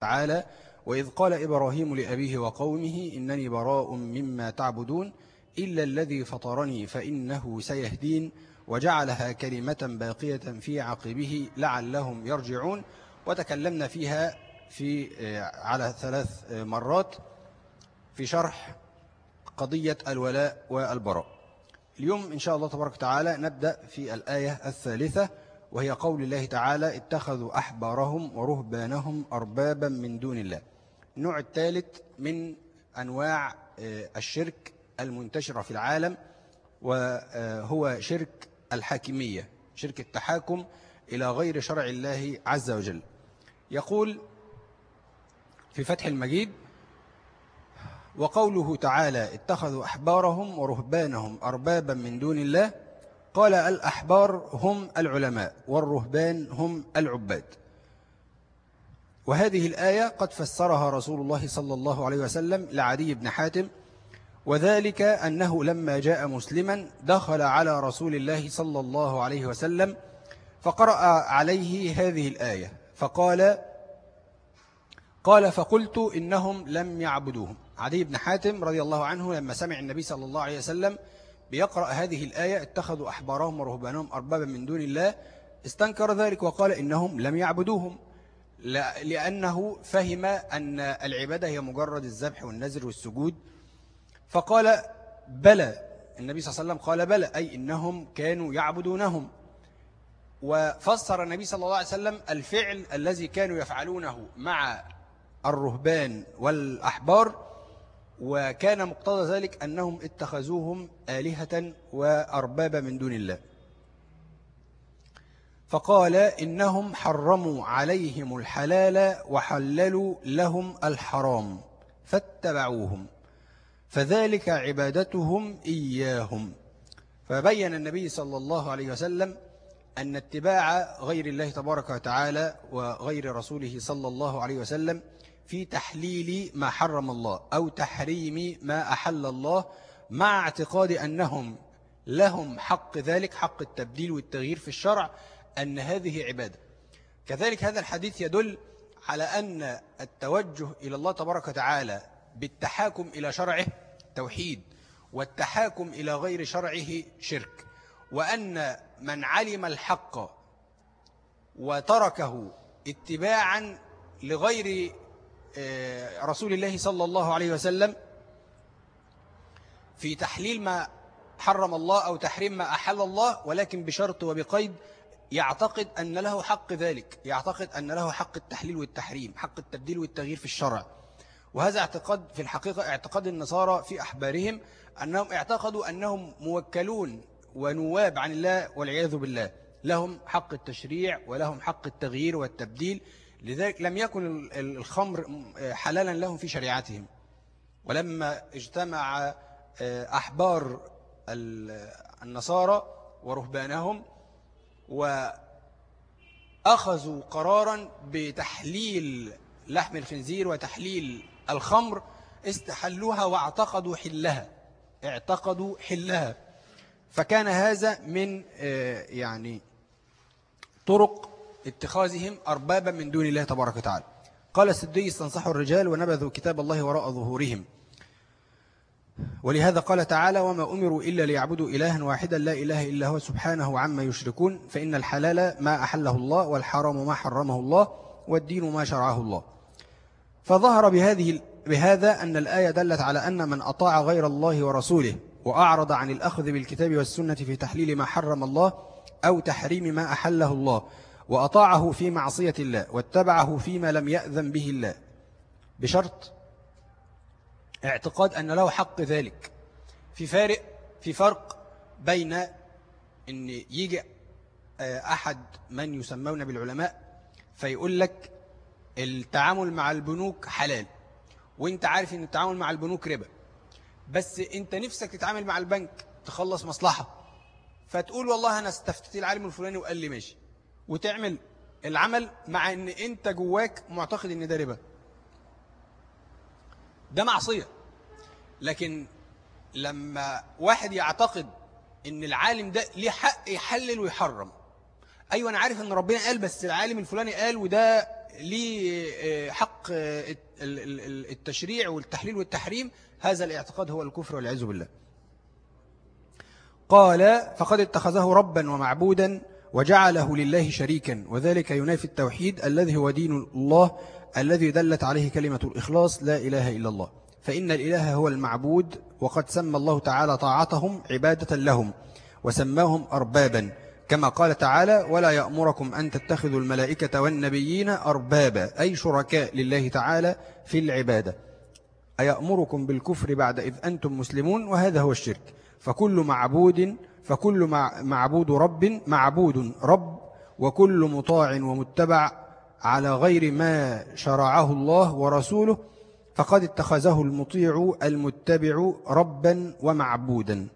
تعالى وإذ قال إبراهيم لأبيه وقومه إنني براء مما تعبدون إلا الذي فطرني فإنه سيهدين وجعلها كلمة باقية في عقبه لعلهم يرجعون. وتكلمنا فيها في على ثلاث مرات في شرح قضية الولاء والبراء. اليوم إن شاء الله تبارك وتعالى نبدأ في الآية الثالثة. وهي قول الله تعالى اتخذوا أحبارهم ورهبانهم أربابا من دون الله. النوع الثالث من أنواع الشرك المنتشرة في العالم وهو شرك الحاكمية شرك التحاكم إلى غير شرع الله عز وجل. يقول في فتح المجيد وقوله تعالى اتخذوا أحبارهم ورهبانهم أربابا من دون الله قال الأحبار هم العلماء والرهبان هم العباد. وهذه الآية قد فسرها رسول الله صلى الله عليه وسلم لعدي بن حاتم وذلك أنه لما جاء مسلما دخل على رسول الله صلى الله عليه وسلم فقرأ عليه هذه الآية فقال قال فقلت إنهم لم يعبدوهم. عدي بن حاتم رضي الله عنه لما سمع النبي صلى الله عليه وسلم بيقرأ هذه الآية اتخذوا أحبارهم ورهبانهم أربابا من دون الله. استنكر ذلك وقال إنهم لم يعبدوهم. لأنه فهم أن العبادة هي مجرد الذبح والنذر والسجود. فقال بلى النبي صلى الله عليه وسلم قال بلى أي إنهم كانوا يعبدونهم. وفسر النبي صلى الله عليه وسلم الفعل الذي كانوا يفعلونه مع الرهبان والأحبار. وكان مقتضى ذلك أنهم اتخذوهم آلهة وأربابا من دون الله. فقال إنهم حرموا عليهم الحلال وحللوا لهم الحرام فاتبعوهم فذلك عبادتهم إياهم. فبين النبي صلى الله عليه وسلم أن اتباع غير الله تبارك وتعالى وغير رسوله صلى الله عليه وسلم في تحليل ما حرم الله أو تحريم ما أحل الله مع اعتقاد أنهم لهم حق ذلك حق التبديل والتغيير في الشرع أن هذه عبادة. كذلك هذا الحديث يدل على أن التوجه إلى الله تبارك وتعالى بالتحاكم إلى شرعه توحيد والتحاكم إلى غير شرعه شرك وأن من علم الحق وتركه اتباعا لغير رسول الله صلى الله عليه وسلم في تحليل ما حرم الله أو تحريم ما أحل الله ولكن بشرط وبقيد يعتقد أن له حق ذلك يعتقد أن له حق التحليل والتحريم حق التبديل والتغيير في الشرع. وهذا اعتقاد في الحقيقة اعتقاد النصارى في أحبارهم أنهم اعتقدوا أنهم موكلون ونواب عن الله والعياذ بالله. لهم حق التشريع ولهم حق التغيير والتبديل. لذلك لم يكن الخمر حلالا لهم في شريعتهم. ولما اجتمع أحبار النصارى ورهبانهم وأخذوا قرارا بتحليل لحم الخنزير وتحليل الخمر استحلوها واعتقدوا حلها اعتقدوا حلها. فكان هذا من يعني طرق اتخاذهم أربابا من دون الله تبارك وتعالى. قال السدي استنصحوا الرجال ونبذوا كتاب الله وراء ظهورهم. ولهذا قال تعالى وما أمروا إلا ليعبدوا إلها واحدا لا إله إلا هو سبحانه عما يشركون. فإن الحلال ما أحله الله والحرام ما حرمه الله والدين ما شرعه الله. فظهر بهذه بهذا أن الآية دلت على أن من أطاع غير الله ورسوله وأعرض عن الأخذ بالكتاب والسنة في تحليل ما حرم الله أو تحريم ما أحله الله وأطاعه في معصية الله واتبعه فيما لم يأذن به الله. بشرط اعتقاد أن له حق ذلك. في فارق في فرق بين أن يجي أحد من يسمون بالعلماء فيقول لك التعامل مع البنوك حلال وأنت عارف إن التعامل مع البنوك ربا. بس أنت نفسك تتعامل مع البنك تخلص مصلحة فتقول والله أنا استفتت العالم الفلاني وقال لي ماشي. وتعمل العمل مع إن أنت جواك معتقد إن ده ربا. ده معصية. لكن لما واحد يعتقد إن العالم ده ليه حق يحلل ويحرم. أيوه أنا عارف إن ربنا قال بس العالم الفلاني قال وده ليه حق التشريع والتحليل والتحريم. هذا الاعتقاد هو الكفر والعياذ بالله. قال فقد اتخذه ربا ومعبودا وجعله لله شريكا وذلك ينافي التوحيد الذي هو دين الله الذي دلت عليه كلمة الإخلاص لا إله إلا الله. فإن الإله هو المعبود وقد سمى الله تعالى طاعتهم عبادة لهم وسماهم أربابا. كما قال تعالى ولا يأمركم أن تتخذوا الملائكة والنبيين أربابا. أي شركاء لله تعالى في العبادة. أيأمركم بالكفر بعد إذ أنتم مسلمون؟ وهذا هو الشرك. فكل معبود فكل معبود رب معبود رب وكل مطاع ومتبع على غير ما شرعه الله ورسوله فقد اتخذه المطيع المتبع ربا ومعبودا.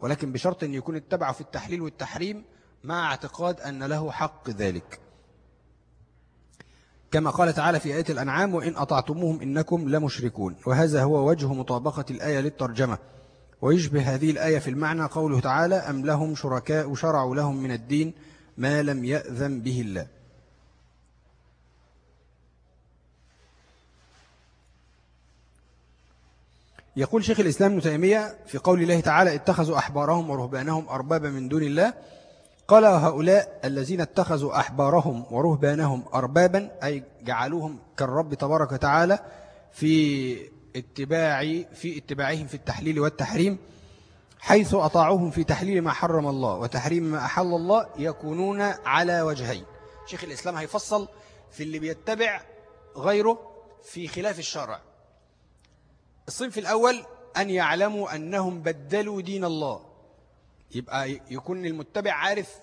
ولكن بشرط أن يكون اتبع في التحليل والتحريم مع اعتقاد أن له حق ذلك. كما قال تعالى في آية الأنعام وإن أطعتموهم إنكم لمشركون وهذا هو وجه مطابقة الآية للترجمة. ويشبه هذه الآية في المعنى قوله تعالى أم لهم شركاء شرعوا لهم من الدين ما لم يأذن به الله. يقول شيخ الإسلام ابن تيمية في قول الله تعالى اتخذوا أحبارهم ورهبانهم أربابا من دون الله. قال هؤلاء الذين اتخذوا أحبارهم ورهبانهم أربابا أي جعلوهم كالرب تبارك وتعالى في اتباع في اتباعهم في التحليل والتحريم حيث أطاعوهم في تحليل ما حرم الله وتحريم ما أحل الله يكونون على وجهين. شيخ الإسلام هيفصل في اللي بيتبع غيره في خلاف الشرع. الصنف الأول أن يعلموا أنهم بدلوا دين الله. يبقى يكون المتبع عارف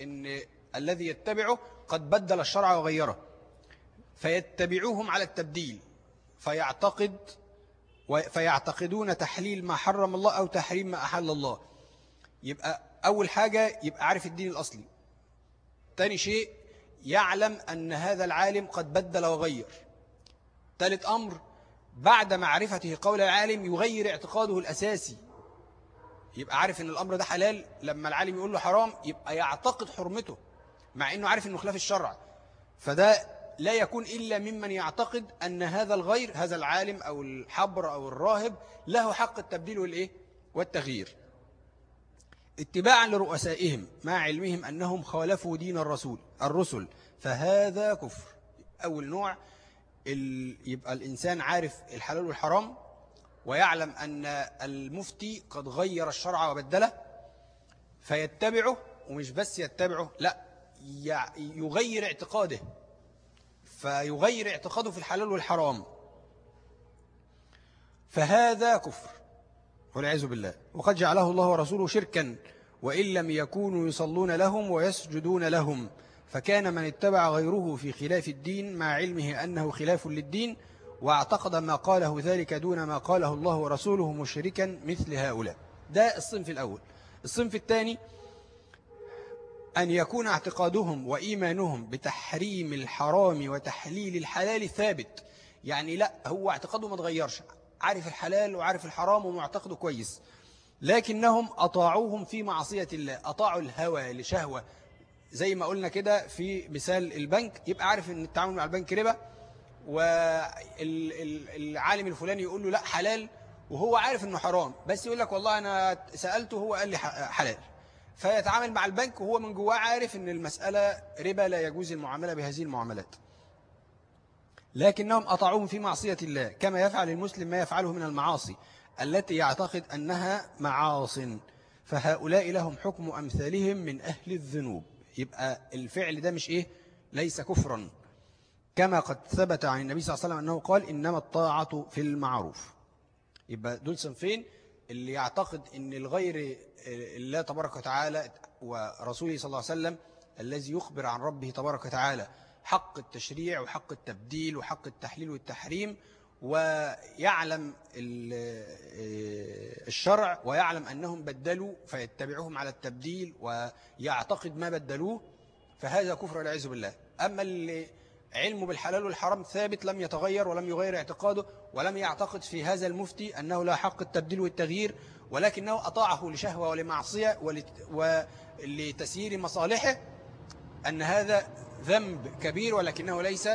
أن الذي يتبعه قد بدل الشرع وغيره فيتبعوهم على التبديل فيعتقد فيعتقدون تحليل ما حرم الله أو تحريم ما أحل الله. يبقى أول حاجة يبقى عارف الدين الأصلي. تاني شيء يعلم أن هذا العالم قد بدل وغير. ثالث أمر بعد معرفته قول العالم يغير اعتقاده الأساسي. يبقى عارف إن الأمر ده حلال لما العالم يقول له حرام يبقى يعتقد حرمته مع إنه عارف إنه خلاف الشرع. فده لا يكون إلا ممن يعتقد أن هذا الغير هذا العالم أو الحبر أو الراهب له حق التبديل والإيه؟ والتغيير. اتباعا لرؤسائهم مع علمهم أنهم خالفوا دين الرسول الرسل. فهذا كفر. أول نوع يبقى الإنسان عارف الحلال والحرام ويعلم أن المفتي قد غير الشرع وبدله فيتبعه ومش بس يتبعه لا يغير اعتقاده. فيغير اعتقاده في الحلال والحرام. فهذا كفر والعياذ بالله. وقد جعله الله ورسوله شركا وإن لم يكونوا يصلون لهم ويسجدون لهم. فكان من اتبع غيره في خلاف الدين مع علمه أنه خلاف للدين واعتقد ما قاله ذلك دون ما قاله الله ورسوله مشركا مثل هؤلاء. ده الصنف الأول. الصنف الثاني أن يكون اعتقادهم وإيمانهم بتحريم الحرام وتحليل الحلال ثابت. يعني لا هو اعتقاده ما تغيرش. عارف الحلال وعارف الحرام ومعتقده كويس. لكنهم أطاعوهم في معصية الله. أطاعوا الهوى لشهوة. زي ما قلنا كده في مثال البنك. يبقى عارف إن التعامل مع البنك ربا. والعالم الفلاني يقول له لا حلال. وهو عارف إنه حرام. بس يقول لك والله أنا سألته هو قال لي حلال. فيتعامل مع البنك وهو من جواه عارف إن المسألة ربا لا يجوز المعاملة بهذه المعاملات. لكنهم أطاعوهم في معصية الله كما يفعل المسلم ما يفعله من المعاصي التي يعتقد أنها معاص. فهؤلاء لهم حكم أمثالهم من أهل الذنوب. يبقى الفعل ده مش إيه؟ ليس كفرا. كما قد ثبت عن النبي صلى الله عليه وسلم أنه قال إنما الطاعة في المعروف. يبقى دول صنفين اللي يعتقد أن الغير الله تبارك وتعالى ورسوله صلى الله عليه وسلم الذي يخبر عن ربه تبارك وتعالى حق التشريع وحق التبديل وحق التحليل والتحريم ويعلم الشرع ويعلم أنهم بدلوا فيتبعهم على التبديل ويعتقد ما بدلوه فهذا كفر والعياذ بالله. أما اللي علمه بالحلال والحرام ثابت لم يتغير ولم يغير اعتقاده ولم يعتقد في هذا المفتي أنه لا حق التبديل والتغيير ولكنه أطاعه لشهوة ولمعصية ولتسيير مصالحه أن هذا ذنب كبير ولكنه ليس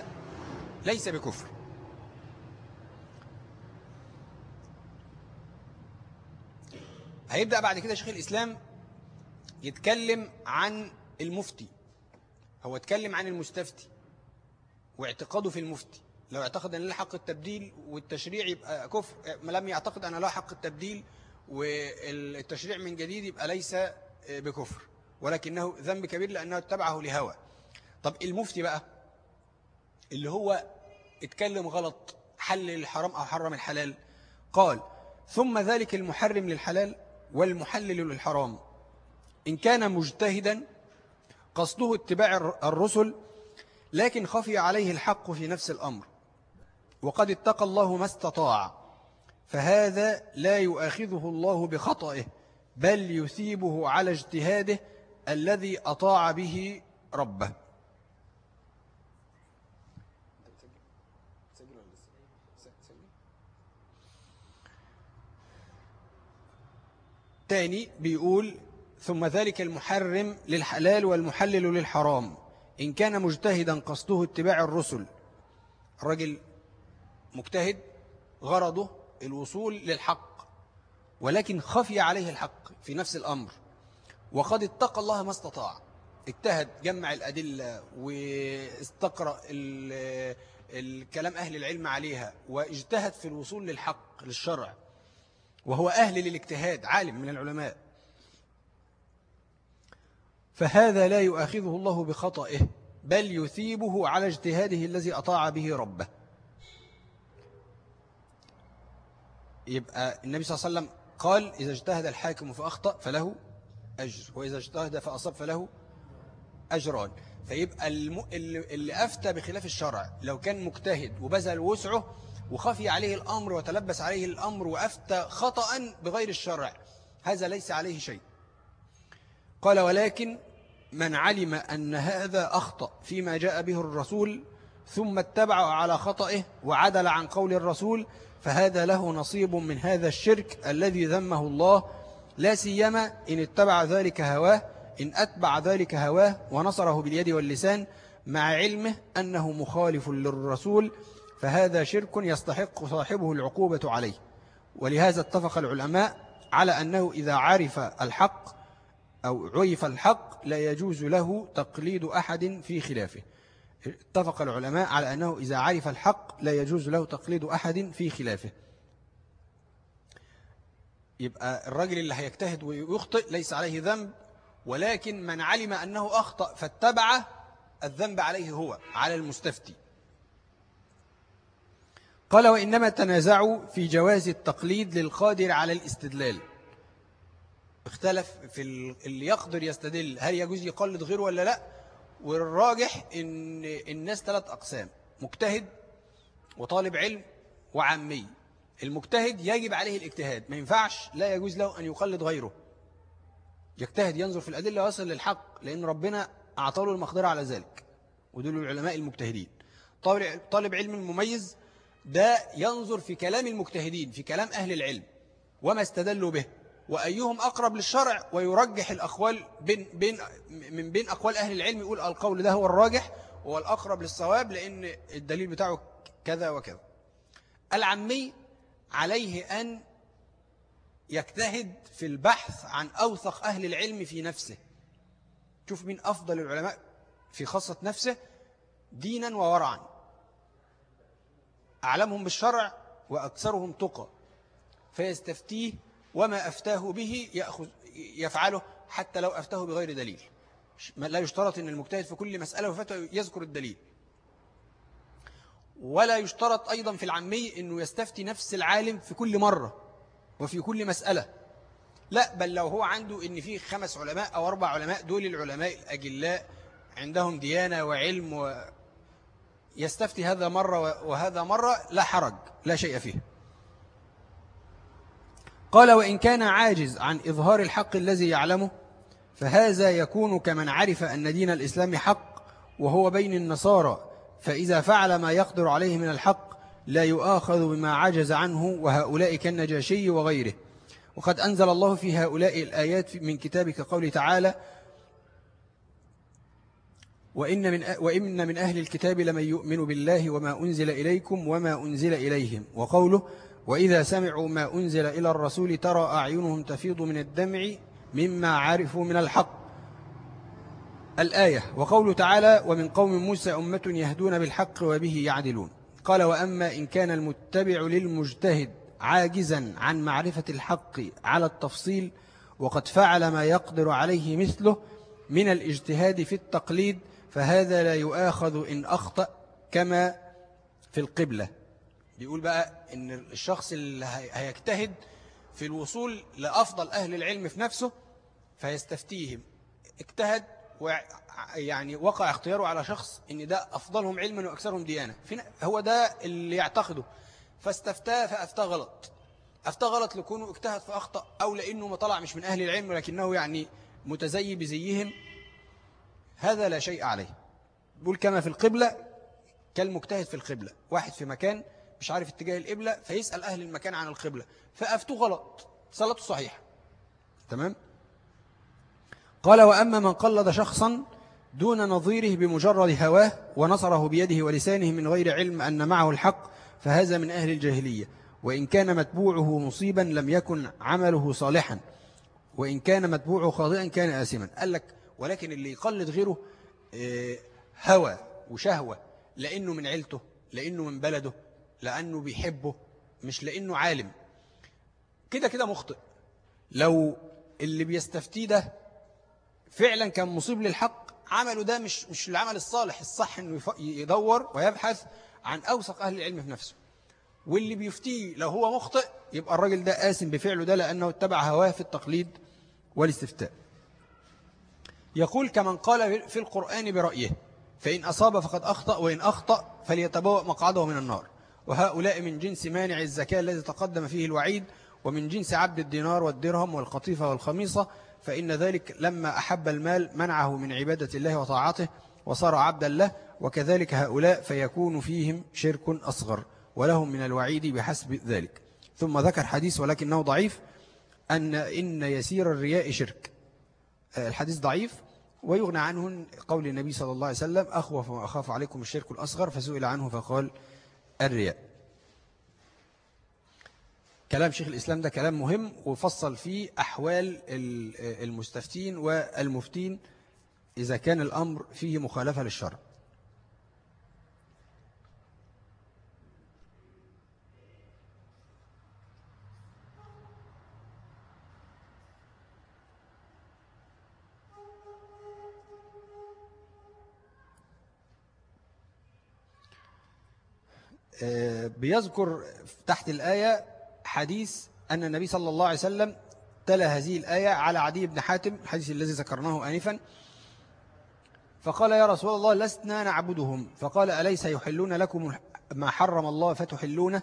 ليس بكفر. هيبدأ بعد كده شيخ الإسلام يتكلم عن المفتي. هو اتكلم عن المستفتي واعتقاده في المفتي. لو اعتقد أن له حق التبديل والتشريع يبقى كفر لم يعتقد أن له حق التبديل والتشريع من جديد يبقى ليس بكفر ولكنه ذنب كبير لأنه اتبعه لهوى. طب المفتي بقى اللي هو اتكلم غلط حل الحرام أو حرم الحلال قال ثم ذلك المحرم للحلال والمحلل للحرام. إن كان مجتهدا قصده اتباع الرسل لكن خفي عليه الحق في نفس الأمر. وقد اتقى الله ما استطاع. فهذا لا يؤاخذه الله بخطئه بل يثيبه على اجتهاده الذي أطاع به ربه. تاني بيقول ثم ذلك المحرم للحلال والمحلل للحرام. إن كان مجتهدا قصده اتباع الرسل. الرجل مجتهد غرضه الوصول للحق ولكن خفي عليه الحق في نفس الأمر. وقد اتقى الله ما استطاع. اجتهد جمع الأدلة واستقرأ الكلام أهل العلم عليها واجتهد في الوصول للحق للشرع. وهو أهل للاجتهاد عالم من العلماء. فهذا لا يؤاخذه الله بخطئه بل يثيبه على اجتهاده الذي أطاع به ربه. يبقى النبي صلى الله عليه وسلم قال إذا اجتهد الحاكم فأخطأ فله أجر وإذا اجتهد فأصاب فله أجران. فيبقى اللي أفتى بخلاف الشرع لو كان مجتهد وبذل وسعه وخفي عليه الأمر وتلبس عليه الأمر وأفتى خطأ بغير الشرع هذا ليس عليه شيء. قال ولكن من علم أن هذا أخطأ فيما جاء به الرسول ثم اتبع على خطئه وعدل عن قول الرسول فهذا له نصيب من هذا الشرك الذي ذمه الله. لا سيما إن اتبع ذلك هواه إن أتبع ذلك هواه ونصره باليد واللسان مع علمه أنه مخالف للرسول فهذا شرك يستحق صاحبه العقوبة عليه. ولهذا اتفق العلماء على أنه إذا عرف الحق أو عرف الحق لا يجوز له تقليد أحد في خلافه. اتفق العلماء على أنه إذا عرف الحق لا يجوز له تقليد أحد في خلافه. يبقى الرجل اللي هيجتهد ويخطئ ليس عليه ذنب ولكن من علم أنه أخطأ فاتبع الذنب عليه هو على المستفتي. قال وإنما تنازعوا في جواز التقليد للقادر على الاستدلال. اختلف في اللي يقدر يستدل هل يجوز يقلد غيره ولا لا؟ والراجح إن الناس ثلاث أقسام مجتهد وطالب علم وعامي. المجتهد يجب عليه الاجتهاد ما ينفعش لا يجوز له أن يقلد غيره. يجتهد ينظر في الأدلة ويصل للحق لأن ربنا أعطاه المقدرة على ذلك ودول العلماء المجتهدين. طالب علم مميز ده ينظر في كلام المجتهدين في كلام أهل العلم وما استدلوا به. وأيهم أقرب للشرع ويرجح الأقوال بين بين من بين أقوال أهل العلم يقول القول ده هو الراجح هو الأقرب للصواب لأن الدليل بتاعه كذا وكذا. العمي عليه أن يجتهد في البحث عن أوثق أهل العلم في نفسه. شوف مين أفضل العلماء في خاصة نفسه دينا وورعا. أعلمهم بالشرع وأكثرهم تقى. فيستفتيه وما أفتاه به يأخذ يفعله حتى لو أفتاه بغير دليل. لا يشترط أن المجتهد في كل مسألة وفتوى يذكر الدليل. ولا يشترط أيضا في العمي أنه يستفتي نفس العالم في كل مرة وفي كل مسألة. لا بل لو هو عنده أن فيه خمس علماء أو أربع علماء دول العلماء الأجلاء عندهم ديانة وعلم و يستفتي هذا مرة وهذا مرة لا حرج لا شيء فيه. قال وإن كان عاجز عن إظهار الحق الذي يعلمه فهذا يكون كمن عرف أن دين الإسلام حق وهو بين النصارى فإذا فعل ما يقدر عليه من الحق لا يؤاخذ بما عجز عنه وهؤلاء كالنجاشي وغيره. وقد أنزل الله في هؤلاء الآيات من كتابك قول تعالى وإن من, وإن من أهل الكتاب لمن يؤمن بالله وما أنزل إليكم وما أنزل إليهم. وقوله وإذا سمعوا ما أنزل إلى الرسول ترى أعينهم تفيض من الدمع مما عرفوا من الحق. الآية وقوله تعالى ومن قوم موسى أمة يهدون بالحق وبه يعدلون. قال وأما إن كان المتبع للمجتهد عاجزا عن معرفة الحق على التفصيل وقد فعل ما يقدر عليه مثله من الاجتهاد في التقليد فهذا لا يؤاخذ إن أخطأ كما في القبلة. بيقول بقى إن الشخص اللي هيجتهد في الوصول لأفضل أهل العلم في نفسه فيستفتيهم. اجتهد ويعني وقع اختياره على شخص إن ده أفضلهم علما وأكثرهم ديانة. هو ده اللي يعتقده. فاستفتاه فأفتاه غلط. أفتاه غلط لكونه اجتهد فأخطأ أو لأنه ما طلع مش من أهل العلم ولكنه يعني متزي بزيهم. هذا لا شيء عليه. بيقول كما في القبلة كالمجتهد في القبلة. واحد في مكان مش عارف اتجاه القبلة فيسأل أهل المكان عن القبلة. فأفتوه غلط. صلاته صحيحة. تمام؟ قال وأما من قلد شخصا دون نظيره بمجرد هواه ونصره بيده ولسانه من غير علم أن معه الحق فهذا من أهل الجاهلية. وإن كان متبوعه مصيبا لم يكن عمله صالحا. وإن كان متبوعه خاطئا كان آسما قال لك ولكن اللي يقلد غيره آه، هوى وشهوة لأنه من عيلته لأنه من بلده. لأنه بيحبه مش لأنه عالم. كده كده مخطئ. لو اللي بيستفتيه ده فعلا كان مصيب للحق عمله ده مش مش العمل الصالح الصح إنه يدور ويبحث عن أوثق أهل العلم في نفسه. واللي بيفتيه لو هو مخطئ يبقى الراجل ده آسم بفعله ده لأنه اتبع هواه في التقليد والاستفتاء. يقول كمن قال في القرآن برأيه فإن أصاب فقد أخطأ وإن أخطأ فليتبوأ مقعده من النار. وهؤلاء من جنس مانع الزكاة الذي تقدم فيه الوعيد ومن جنس عبد الدينار والدرهم والقطيفة والخميصة فإن ذلك لما أحب المال منعه من عبادة الله وطاعته وصار عبدا له وكذلك هؤلاء فيكون فيهم شرك أصغر ولهم من الوعيد بحسب ذلك. ثم ذكر حديث ولكنه ضعيف أن إن يسير الرياء شرك. الحديث ضعيف ويغنى عنه قول النبي صلى الله عليه وسلم أخوف وأخاف عليكم الشرك الأصغر فسئل عنه فقال الرياء. كلام شيخ الإسلام ده كلام مهم وفصل فيه أحوال المستفتين والمفتين إذا كان الأمر فيه مخالفة للشرع. آه، بيذكر تحت الآية حديث أن النبي صلى الله عليه وسلم تلا هذه الآية على عدي بن حاتم الحديث الذي ذكرناه آنفا. فقال يا رسول الله لسنا نعبدهم. فقال أليس يحلون لكم ما حرم الله فتحلونه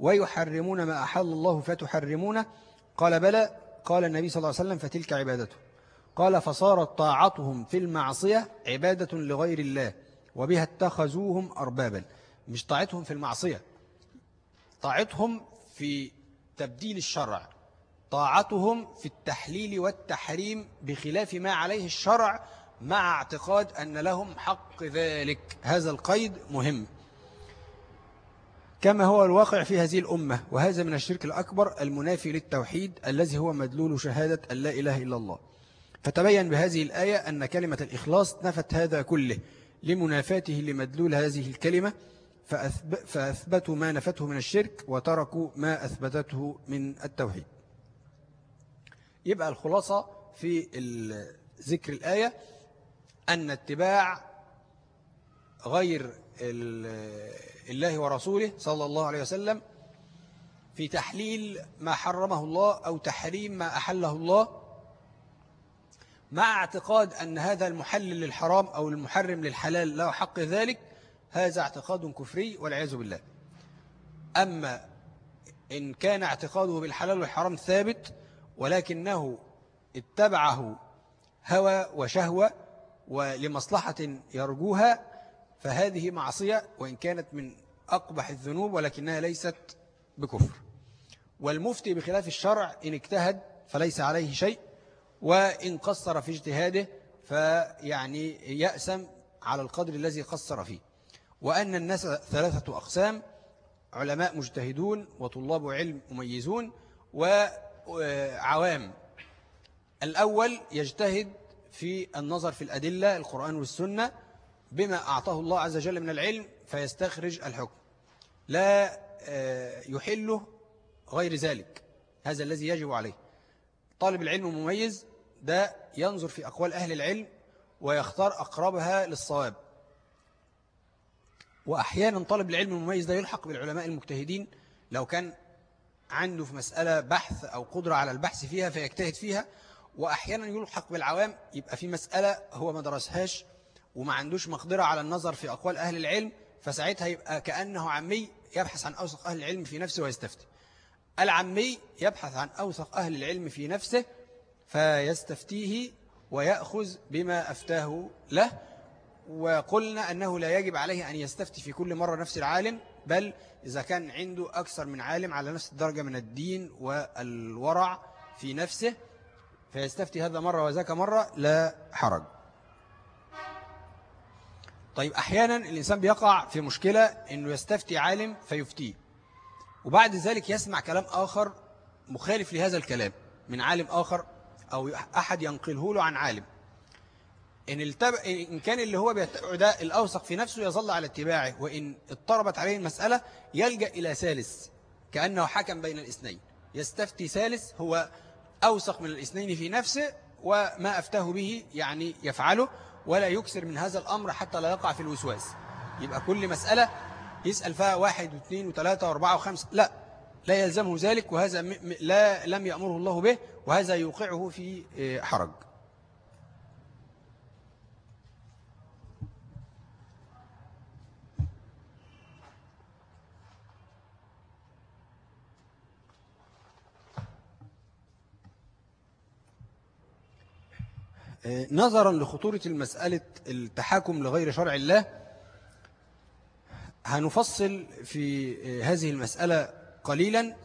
ويحرمون ما أحل الله فتحرمونه؟ قال بلى. قال النبي صلى الله عليه وسلم فتلك عبادته. قال فصارت طاعتهم في المعصية عبادة لغير الله وبها اتخذوهم أربابا. مش طاعتهم في المعصية طاعتهم في تبديل الشرع. طاعتهم في التحليل والتحريم بخلاف ما عليه الشرع مع اعتقاد أن لهم حق ذلك. هذا القيد مهم. كما هو الواقع في هذه الأمة وهذا من الشرك الأكبر المنافي للتوحيد الذي هو مدلول شهادة أن لا إله إلا الله. فتبين بهذه الآية أن كلمة الإخلاص نفت هذا كله لمنافاته لمدلول هذه الكلمة فأثبتوا ما نفته من الشرك وتركوا ما أثبتته من التوحيد. يبقى الخلاصة في ذكر الآية أن اتباع غير الله ورسوله صلى الله عليه وسلم في تحليل ما حرمه الله أو تحريم ما أحله الله مع اعتقاد أن هذا المحلل للحرام أو المحرم للحلال له حق ذلك هذا اعتقاد كفري والعياذ بالله. أما إن كان اعتقاده بالحلال والحرام ثابت ولكنه اتبعه هوى وشهوة ولمصلحة يرجوها فهذه معصية وإن كانت من أقبح الذنوب ولكنها ليست بكفر. والمفتي بخلاف الشرع إن اجتهد فليس عليه شيء وإن قصر في اجتهاده فيعني يأسم على القدر الذي قصر فيه. وأن الناس ثلاثة أقسام علماء مجتهدون وطلاب علم مميزون وعوام. الأول يجتهد في النظر في الأدلة القرآن والسنة بما أعطاه الله عز وجل من العلم فيستخرج الحكم. لا آه، يحله غير ذلك. هذا الذي يجب عليه. طالب العلم مميز ده ينظر في أقوال أهل العلم ويختار أقربها للصواب. وأحيانا طالب العلم المميز ده يلحق بالعلماء المجتهدين. لو كان عنده في مسألة بحث أو قدرة على البحث فيها فيجتهد فيها. وأحيانا يلحق بالعوام يبقى في مسألة هو ما درسهاش وما عندوش مقدرة على النظر في أقوال أهل العلم فساعتها يبقى كأنه عمي يبحث عن أوثق أهل العلم في نفسه ويستفتي. العمي يبحث عن أوثق أهل العلم في نفسه فيستفتيه ويأخذ بما أفتاه له. وقلنا أنه لا يجب عليه أن يستفتي في كل مرة نفس العالم بل إذا كان عنده أكثر من عالم على نفس الدرجة من الدين والورع في نفسه فيستفتي هذا مرة وذاك مرة لا حرج. طيب أحيانا الإنسان بيقع في مشكلة أنه يستفتي عالم فيفتيه وبعد ذلك يسمع كلام آخر مخالف لهذا الكلام من عالم آخر أو أحد ينقله له عن عالم. إن, التب... إن كان اللي هو بيتبعه ده الأوثق في نفسه يظل على اتباعه وإن اضطربت عليه المسألة يلجأ إلى ثالث كأنه حكم بين الاثنين. يستفتي ثالث هو أوثق من الاثنين في نفسه وما أفتاه به يعني يفعله ولا يكسر من هذا الأمر حتى لا يقع في الوسواس. يبقى كل مسألة يسأل فيها واحد واثنين وثلاثة وأربعة وخمسة. لا لا يلزمه ذلك وهذا لا لم يأمره الله به وهذا يوقعه في آه، حرج. نظرا لخطورة المسألة التحاكم لغير شرع الله هنفصل في آه، هذه المسألة قليلا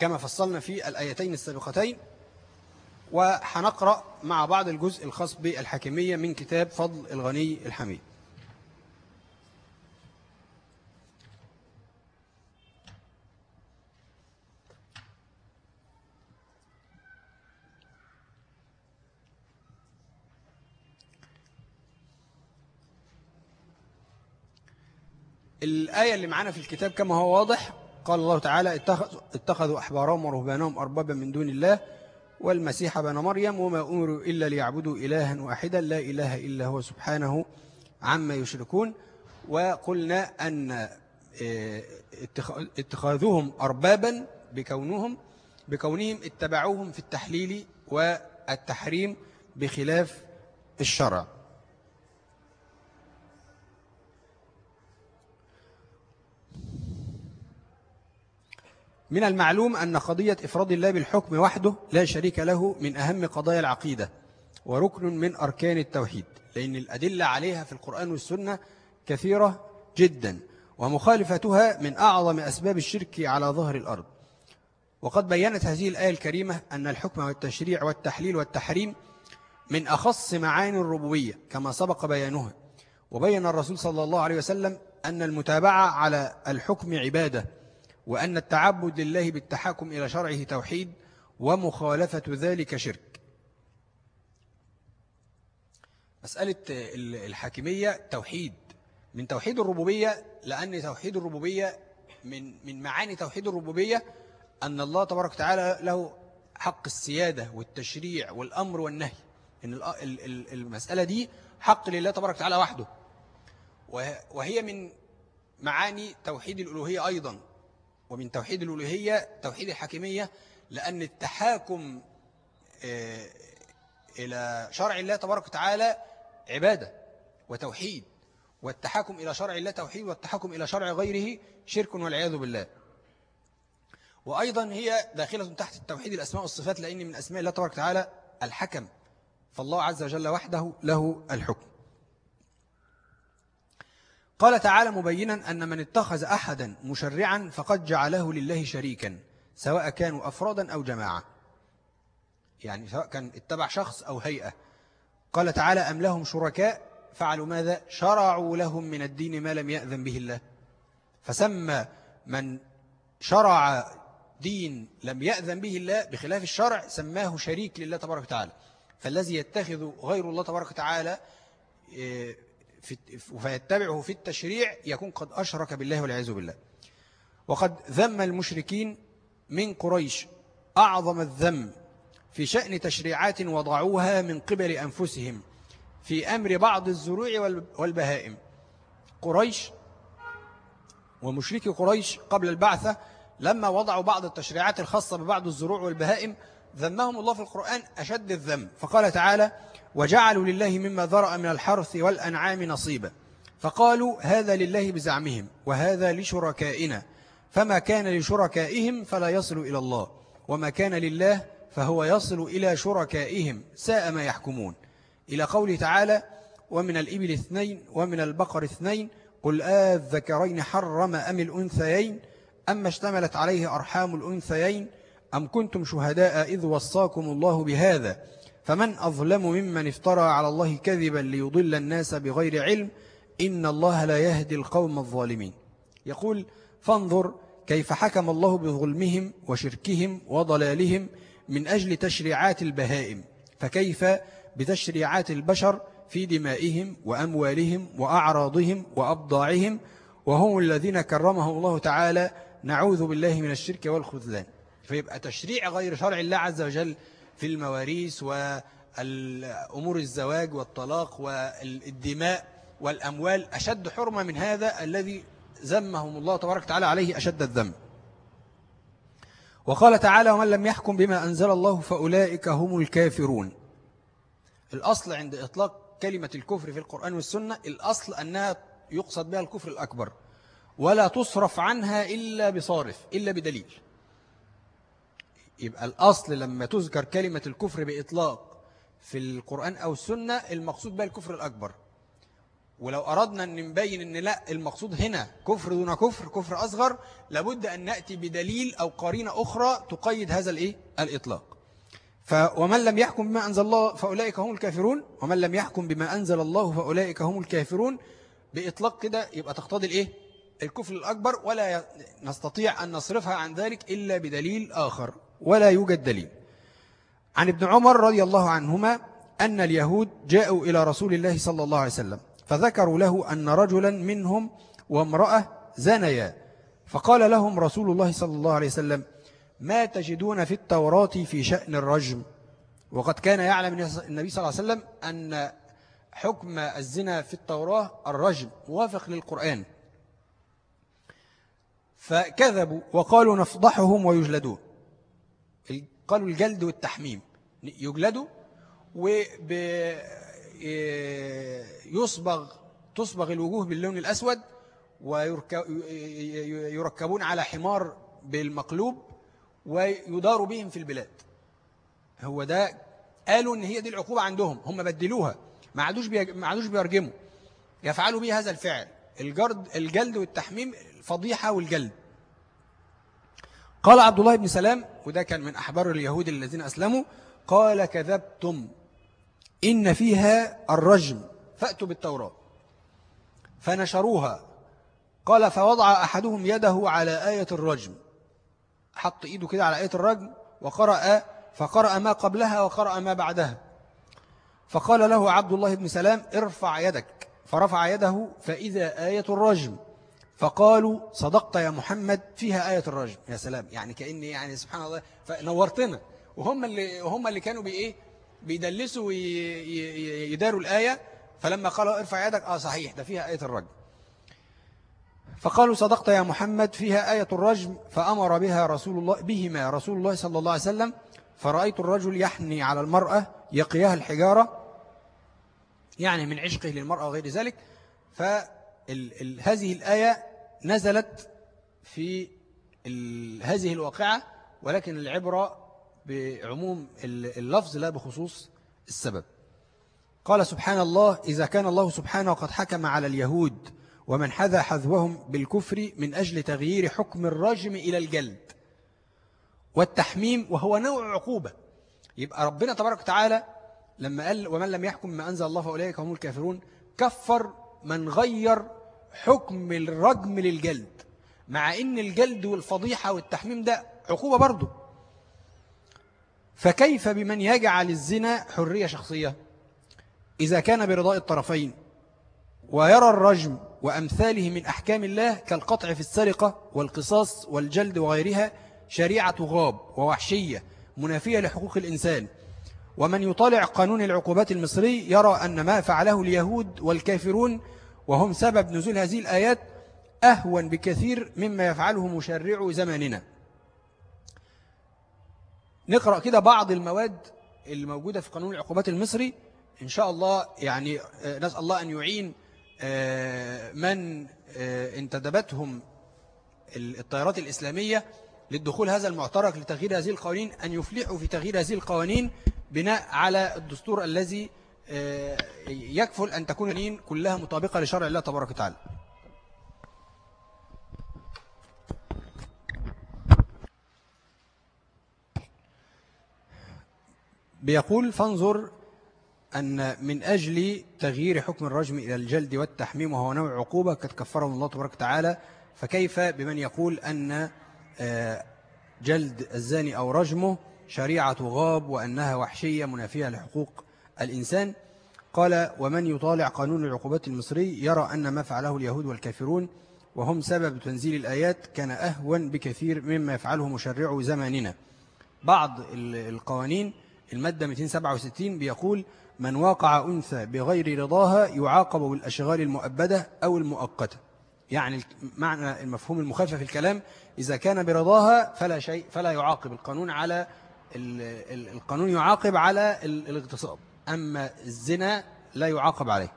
كما فصلنا في الآيتين السابقتين وحنقرأ مع بعض الجزء الخاص بالحاكمية من كتاب فضل الغني الحميد. الآية اللي معانا في الكتاب كما هو واضح قال الله تعالى اتخذوا أحبارهم ورهبانهم أربابا من دون الله والمسيح بن مريم وما أمروا إلا ليعبدوا إلها واحدا لا إله إلا هو سبحانه عما يشركون. وقلنا أن آه، اتخاذهم أربابا بكونهم بكونهم اتبعوهم في التحليل والتحريم بخلاف الشرع. من المعلوم أن قضية إفراد الله بالحكم وحده لا شريك له من أهم قضايا العقيدة وركن من أركان التوحيد لأن الأدلة عليها في القرآن والسنة كثيرة جدا ومخالفتها من أعظم أسباب الشرك على ظهر الأرض. وقد بيّنت هذه الآية الكريمة أن الحكم والتشريع والتحليل والتحريم من أخص معاني الربوبية كما سبق بيانها. وبين الرسول صلى الله عليه وسلم أن المتابعة على الحكم عبادة وأن التعبد لله بالتحاكم إلى شرعه توحيد ومخالفة ذلك شرك. مسألة الحاكمية توحيد. من توحيد الربوبية لأن توحيد الربوبية من من معاني توحيد الربوبية أن الله تبارك وتعالى له حق السيادة والتشريع والأمر والنهي. إن المسألة دي حق لله تبارك وتعالى وحده. وهي من معاني توحيد الألوهية أيضا. ومن توحيد الألوهية توحيد الحاكمية لأن التحاكم آه، إلى شرع الله تبارك وتعالى عبادة وتوحيد والتحاكم إلى شرع الله توحيد والتحاكم إلى شرع غيره شرك والعياذ بالله. وأيضا هي داخلة تحت التوحيد الأسماء والصفات لأن من أسماء الله تبارك وتعالى الحكم فالله عز وجل وحده له الحكم. قال تعالى مبينا أن من اتخذ أحدا مشرعا فقد جعله لله شريكا سواء كانوا أفرادا أو جماعة. يعني سواء كان اتبع شخص أو هيئة. قال تعالى أم لهم شركاء؟ فعلوا ماذا؟ شرعوا لهم من الدين ما لم يأذن به الله. فسمى من شرع دين لم يأذن به الله بخلاف الشرع سماه شريك لله تبارك وتعالى. فالذي يتخذ غير الله تبارك وتعالى إيه، فيتبعه في التشريع يكون قد أشرك بالله والعياذ بالله. وقد ذم المشركين من قريش أعظم الذم في شأن تشريعات وضعوها من قبل أنفسهم في أمر بعض الزروع والبهائم. قريش ومشركي قريش قبل البعثة لما وضعوا بعض التشريعات الخاصة ببعض الزروع والبهائم ذمهم الله في القرآن أشد الذم. فقال تعالى وجعلوا لله مما ذرأ من الحرث والأنعام نصيبا. فقالوا هذا لله بزعمهم وهذا لشركائنا. فما كان لشركائهم فلا يصل إلى الله وما كان لله فهو يصل إلى شركائهم ساء ما يحكمون. إلى قوله تعالى ومن الإبل اثنين ومن البقر اثنين قل الذكرين حرم أم الأنثيين؟ أما اشتملت عليه أرحام الأنثيين؟ أم كنتم شهداء إذ وصاكم الله بهذا؟ فمن أظلم ممن افترى على الله كذبا ليضل الناس بغير علم إن الله لا يهدي القوم الظالمين. يقول فانظر كيف حكم الله بظلمهم وشركهم وضلالهم من أجل تشريعات البهائم فكيف بتشريعات البشر في دمائهم وأموالهم وأعراضهم وأبضاعهم وهم الذين كرمهم الله تعالى نعوذ بالله من الشرك والخذلان. فيبقى تشريع غير شرع الله عز وجل في المواريث والأمور الزواج والطلاق والدماء والأموال أشد حرمة من هذا الذي ذمهم الله تبارك وتعالى عليه أشد الذم وقال تعالى ومن لم يحكم بما أنزل الله فأولئك هم الكافرون. الأصل عند إطلاق كلمة الكفر في القرآن والسنة الأصل أنها يقصد بها الكفر الأكبر ولا تصرف عنها إلا بصارف إلا بدليل. يبقى الأصل لما تذكر كلمة الكفر بإطلاق في القرآن أو السنة المقصود بها الكفر الأكبر ولو أردنا أن نبين أن لأ المقصود هنا كفر دون كفر كفر أصغر لابد أن نأتي بدليل أو قرينة أخرى تقيد هذا الإيه؟ الإطلاق ومن لم يحكم بما أنزل الله فأولئك هم الكافرون ومن لم يحكم بما أنزل الله فأولئك هم الكافرون بإطلاق كده يبقى تقتضي الإيه؟ الكفر الأكبر ولا نستطيع أن نصرفها عن ذلك إلا بدليل آخر ولا يوجد دليل. عن ابن عمر رضي الله عنهما أن اليهود جاءوا إلى رسول الله صلى الله عليه وسلم فذكروا له أن رجلا منهم وامرأة زنيا فقال لهم رسول الله صلى الله عليه وسلم ما تجدون في التوراة في شأن الرجم؟ وقد كان يعلم النبي صلى الله عليه وسلم أن حكم الزنا في التوراة الرجم موافق للقرآن. فكذبوا وقالوا نفضحهم ويجلدون. قالوا الجلد والتحميم. يجلدوا ويصبغ تصبغ الوجوه باللون الأسود ويركبون على حمار بالمقلوب ويدار بهم في البلاد. هو ده قالوا إن هي دي العقوبة عندهم. هم بدلوها. ما عادوش ما عادوش بيرجموا. يفعلوا به هذا الفعل. الجرد الجلد والتحميم الفضيحة والجلد. قال عبد الله بن سلام وده كان من أحبار اليهود الذين أسلموا قال كذبتم. إن فيها الرجم. فأتوا بالتوراة. فنشروها. قال فوضع أحدهم يده على آية الرجم. حط إيده كده على آية الرجم وقرأ فقرأ ما قبلها وقرأ ما بعدها. فقال له عبد الله بن سلام ارفع يدك. فرفع يده فإذا آية الرجم. فقالوا صدقت يا محمد فيها آية الرجم. يا سلام. يعني كأني يعني سبحان الله فنورتنا. وهم اللي, وهم اللي كانوا بإيه؟ بيدلسوا ويداروا الآية. فلما قالوا ارفع يدك آه صحيح ده فيها آية الرجم. فقالوا صدقت يا محمد فيها آية الرجم. فأمر بها رسول الله بهما رسول الله صلى الله عليه وسلم. فرأيت الرجل يحني على المرأة يقيها الحجارة يعني من عشقه للمرأة وغير ذلك. فهذه الآية نزلت في هذه الواقعة ولكن العبرة بعموم اللفظ لا بخصوص السبب. قال سبحان الله إذا كان الله سبحانه قد حكم على اليهود ومن حذى حذوهم بالكفر من أجل تغيير حكم الرجم إلى الجلد والتحميم وهو نوع عقوبة. يبقى ربنا تبارك وتعالى لما قال ومن لم يحكم ما أنزل الله فأولئك هم الكافرون كفر من غير حكم الرجم للجلد مع إن الجلد والفضيحة والتحميم ده عقوبة برضه. فكيف بمن يجعل الزنا حرية شخصية؟ إذا كان برضاء الطرفين ويرى الرجم وأمثاله من أحكام الله كالقطع في السرقة والقصاص والجلد وغيرها شريعة غاب ووحشية منافية لحقوق الإنسان. ومن يطالع قانون العقوبات المصري يرى أن ما فعله اليهود والكافرون وهم سبب نزول هذه الآيات أهون بكثير مما يفعله مشرع زماننا. نقرأ كده بعض المواد الموجودة في قانون العقوبات المصري. إن شاء الله يعني آه، نسأل الله أن يعين آه، من آه، انتدبتهم الطيارات الإسلامية للدخول هذا المعترك لتغيير هذه القوانين أن يفلحوا في تغيير هذه القوانين بناء على الدستور الذي يكفل أن تكون كلها مطابقة لشرع الله تبارك وتعالى. بيقول فانظر أن من أجل تغيير حكم الرجم إلى الجلد والتحميم وهو نوع عقوبة قد كفره الله تبارك وتعالى فكيف بمن يقول أن آه، جلد الزاني أو رجمه شريعة غاب وأنها وحشية منافية لحقوق الإنسان قال ومن يطالع قانون العقوبات المصري يرى أن ما فعله اليهود والكافرون وهم سبب تنزيل الآيات كان أهون بكثير مما يفعله مشرع زماننا. بعض القوانين المادة 267 بيقول من واقع أنثى بغير رضاها يعاقب بالأشغال المؤبدة أو المؤقتة. يعني معنى المفهوم المخالفة في الكلام إذا كان برضاها فلا شيء فلا يعاقب. القانون على القانون يعاقب على الاغتصاب. أما الزنا لا يعاقب عليه.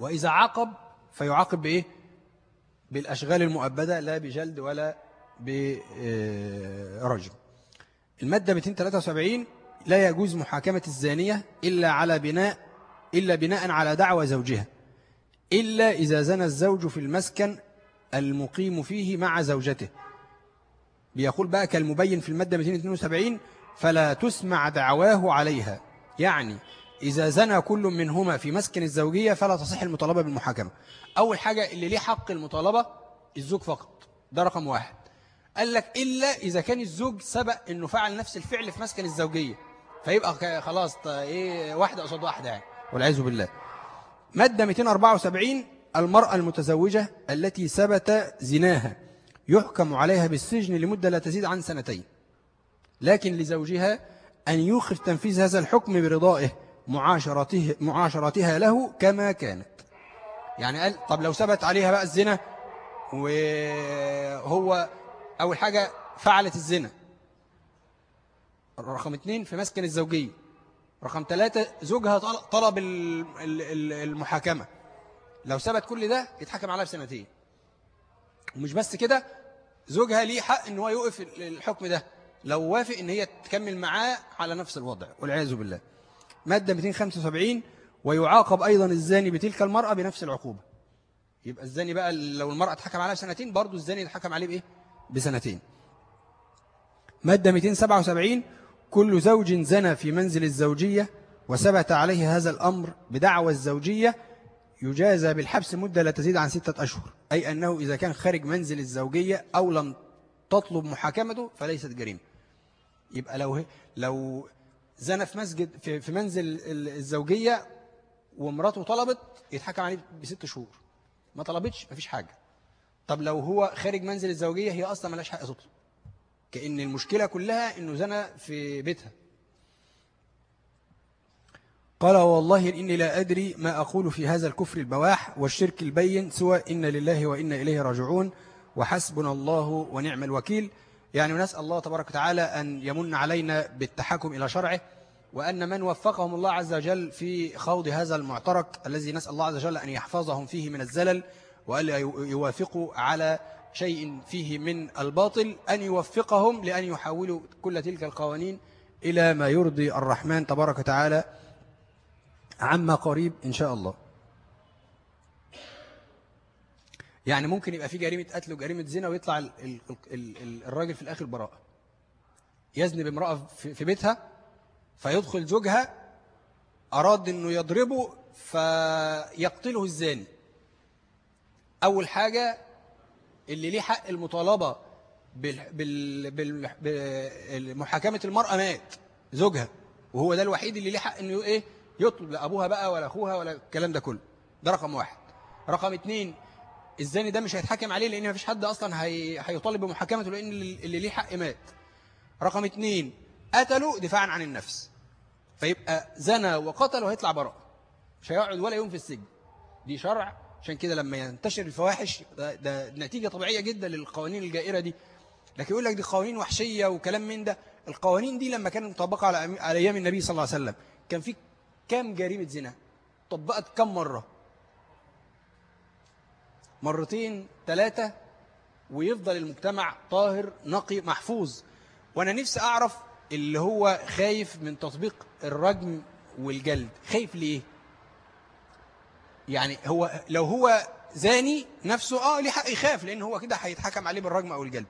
وإذا عاقب فيعاقب بإيه؟ بالأشغال المؤبدة لا بجلد ولا برجم المادة 273 لا يجوز محاكمة الزانية إلا على بناء إلا بناء على دعوى زوجها. إلا إذا زنى الزوج في المسكن المقيم فيه مع زوجته. بيقول بقى كالمبين في المادة 272 فلا تسمع دعواه عليها. يعني إذا زنى كل منهما في مسكن الزوجية فلا تصح المطالبة بالمحاكمة. أول حاجة اللي ليه حق المطالبة الزوج فقط ده رقم واحد. قال لك إلا إذا كان الزوج سبق أنه فعل نفس الفعل في مسكن الزوجية فيبقى خلاص إيه واحدة قصاد واحدة يعني والعياذ بالله. مادة 274 المرأة المتزوجة التي ثبت زناها يحكم عليها بالسجن لمدة لا تزيد عن سنتين لكن لزوجها أن يوقف تنفيذ هذا الحكم برضائه معاشرته معاشرتها له كما كانت. يعني قال طب لو ثبت عليها بقى الزنا وهو أول حاجة فعلت الزنا. رقم اثنين في مسكن الزوجية. رقم ثلاثة زوجها طلب المحاكمة. لو ثبت كل ده يتحكم عليها بسنتين. ومش بس كده زوجها ليه حق إن هو يوقف الحكم ده. لو وافق إن هي تكمل معاه على نفس الوضع والعياذ بالله. مادة 275 ويعاقب أيضا الزاني بتلك المرأة بنفس العقوبة. يبقى الزاني بقى لو المرأة اتحكم عليها سنتين برضو الزاني يتحكم عليه بإيه؟ بسنتين. مادة 277 كل زوج زنى في منزل الزوجية وثبت عليه هذا الأمر بدعوى الزوجية يجازى بالحبس مدة لا تزيد عن ستة أشهر. أي أنه إذا كان خارج منزل الزوجية أو لم تطلب محاكمته فليست جريمة. يبقى لو لو زنى في مسجد في, في منزل الزوجية ومراته طلبت يتحكم عليه بست شهور. ما طلبتش مفيش حاجة. طب لو هو خارج منزل الزوجية هي أصلا ملاش حق تطلب كأن المشكلة كلها أنه زنى في بيتها. قال والله إني لا أدري ما أقول في هذا الكفر البواح والشرك البين سوى إن لله وإنا إليه راجعون وحسبنا الله ونعم الوكيل. يعني نسأل الله تبارك وتعالى أن يمن علينا بالتحكم إلى شرعه وأن من وفقهم الله عز وجل في خوض هذا المعترك الذي نسأل الله عز وجل أن يحفظهم فيه من الزلل وألا يوافقوا على شيء فيه من الباطل أن يوفقهم لأن يحولوا كل تلك القوانين إلى ما يرضي الرحمن تبارك وتعالى عما قريب إن شاء الله. يعني ممكن يبقى في جريمة قتل وجريمة زنا ويطلع الراجل في الآخر براءة. يزني بامرأة في بيتها فيدخل زوجها أراد أنه يضربه فيقتله الزاني. أول حاجة اللي ليه حق المطالبة بالمحاكمة المرأة مات زوجها. وهو ده الوحيد اللي ليه حق إنه إيه؟ يطلب لأبوها بقى ولا أخوها ولا الكلام ده كله. ده رقم واحد. رقم اتنين الزاني ده مش هيتحكم عليه لأن مفيش حد أصلا هي... هيطالب بمحاكمته لأن اللي ليه حق مات. رقم اتنين قتلوا دفاعا عن النفس. فيبقى زنى وقتل وهيطلع براء. مش هيقعد ولا يوم في السجن. دي شرع. عشان كده لما ينتشر الفواحش ده, ده نتيجة طبيعية جدا للقوانين الجائرة دي. لكن يقول لك دي قوانين وحشية وكلام من ده. القوانين دي لما كانت مطبقة على أيام النبي صلى الله عليه وسلم كان في كام جريمة زنا؟ طبقت كم مرة؟ مرتين ثلاثة ويفضل المجتمع طاهر نقي محفوظ. وأنا نفسي أعرف اللي هو خايف من تطبيق الرجم والجلد. خايف ليه؟ يعني هو لو هو زاني نفسه آه ليه حق يخاف لأن هو كده هيتحكم عليه بالرجم أو الجلد.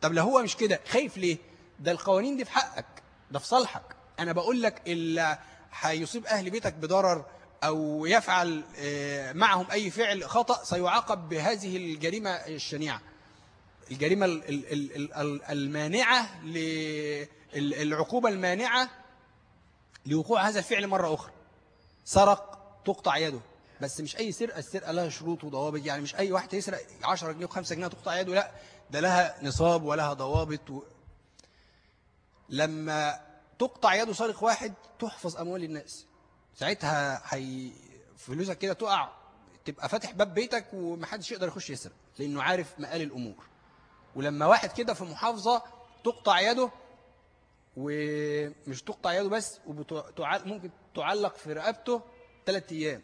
طب لو هو مش كده خايف ليه؟ ده القوانين دي في حقك ده في صالحك. أنا بقول لك اللي هيصيب أهل بيتك بضرر أو يفعل آه، معهم أي فعل خطأ سيعاقب بهذه الجريمة الشنيعة. الجريمة المانعة العقوبة المانعة لوقوع هذا الفعل مرة أخرى. سرق تقطع يده. بس مش أي سرقة السرقة لها شروط وضوابط. يعني مش أي واحد يسرق 10 جنيه و5 جنيه تقطع يده لا. ده لها نصاب ولها ضوابط و... لما تقطع يده سارق واحد تحفظ أموال الناس. ساعتها حي... فلوسك كده تقع تبقى فاتح باب بيتك ومحدش يقدر يخش يسرق لأنه عارف مقال الأمور. ولما واحد كده في محافظة تقطع يده ومش تقطع يده بس وممكن تعلق في رقبته ثلاث أيام.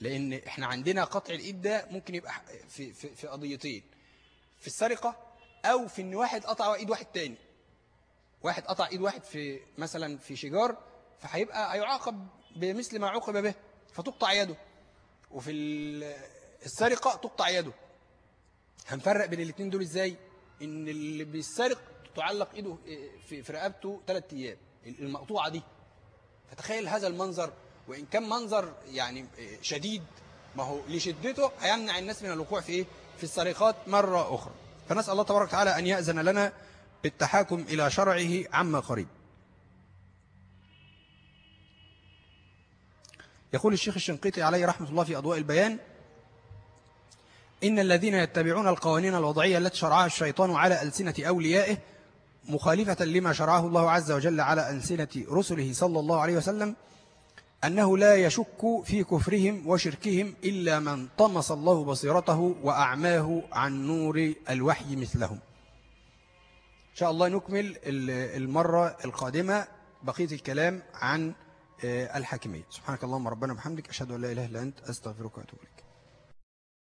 لأن إحنا عندنا قطع الإيد ده ممكن يبقى في, في, في قضيتين في السرقة أو في إن واحد قطع إيد واحد تاني. واحد قطع إيد واحد في مثلا في شجار فهيبقى هيعاقب بمثل ما عوقب به فتقطع يده. وفي السرقة تقطع يده. هنفرق بين الاثنين دول إزاي؟ إن اللي بيسرق تعلق إيده في رقبته ثلاث أيام المقطوعة دي. فتخيل هذا المنظر وإن كان منظر يعني شديد ما هو لشدته هيمنع الناس من الوقوع في إيه؟ في السرقات مرة أخرى. فنسأل الله تبارك وتعالى أن يأذن لنا بالتحاكم إلى شرعه عما قريب. يقول الشيخ الشنقيطي عليه رحمة الله في أضواء البيان إن الذين يتبعون القوانين الوضعية التي شرعها الشيطان على ألسنة أوليائه مخالفة لما شرعه الله عز وجل على ألسنة رسله صلى الله عليه وسلم أنه لا يشك في كفرهم وشركهم إلا من طمس الله بصيرته وأعماه عن نور الوحي مثلهم. إن شاء الله نكمل المرة القادمة بقية الكلام عن الحاكمية. سبحانك اللهم ربنا وبحمدك أشهد أن لا إله إلا أنت أستغفرك وأتوب إليك.